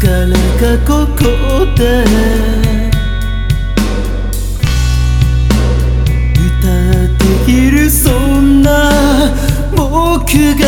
たここで歌っているそんな僕が